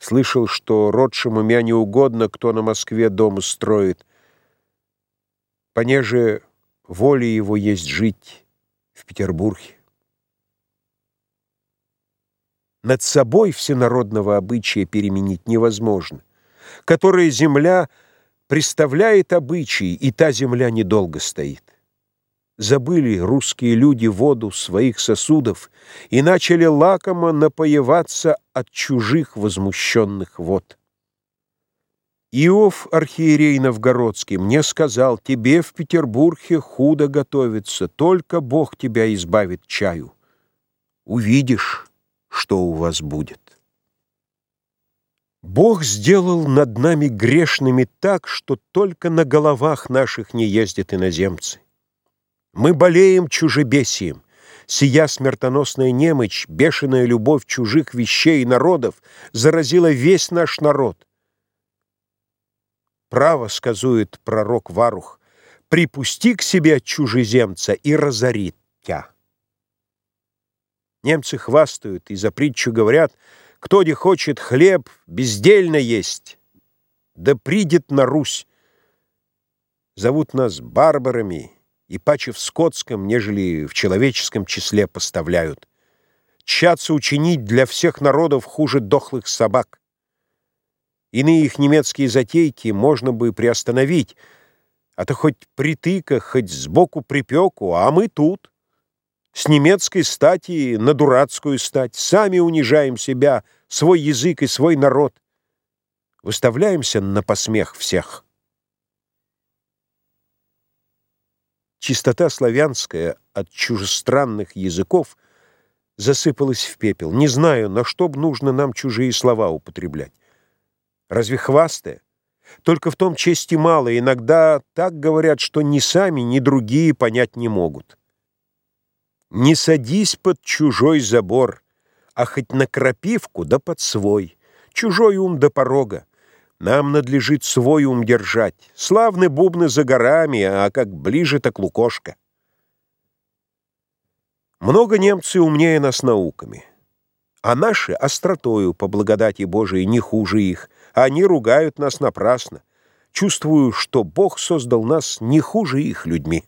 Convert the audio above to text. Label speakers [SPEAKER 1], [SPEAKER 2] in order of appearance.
[SPEAKER 1] Слышал, что родшему мя не угодно, кто на Москве дом строит. Понеже воля его есть жить в Петербурге. Над собой всенародного обычая переменить невозможно, которая земля представляет обычаи, и та земля недолго стоит. Забыли русские люди воду своих сосудов и начали лакомо напоеваться от чужих возмущенных вод. Иов, архиерей Новгородский, мне сказал, тебе в Петербурге худо готовится, только Бог тебя избавит чаю. Увидишь, что у вас будет. Бог сделал над нами грешными так, что только на головах наших не ездят иноземцы. Мы болеем чужебесием. Сия смертоносная немочь, бешеная любовь чужих вещей и народов заразила весь наш народ. Право, сказует пророк Варух, припусти к себе чужеземца и разорит тя. Немцы хвастают и за притчу говорят, кто не хочет хлеб, бездельно есть, да придет на Русь. Зовут нас барбарами, и паче в скотском, нежели в человеческом числе поставляют. Чатся учинить для всех народов хуже дохлых собак. Иные их немецкие затейки можно бы приостановить, а то хоть притыка, хоть сбоку припеку, а мы тут. С немецкой стати на дурацкую стать. Сами унижаем себя, свой язык и свой народ. Выставляемся на посмех всех. Чистота славянская от чужестранных языков засыпалась в пепел. Не знаю, на что б нужно нам чужие слова употреблять. Разве хвастая? Только в том чести мало. Иногда так говорят, что ни сами, ни другие понять не могут. Не садись под чужой забор, а хоть на крапивку да под свой. Чужой ум до порога. Нам надлежит свой ум держать. Славны бубны за горами, а как ближе, так лукошка. Много немцы умнее нас науками. А наши остротою, по благодати Божией, не хуже их. Они ругают нас напрасно. Чувствую, что Бог создал нас не хуже их людьми.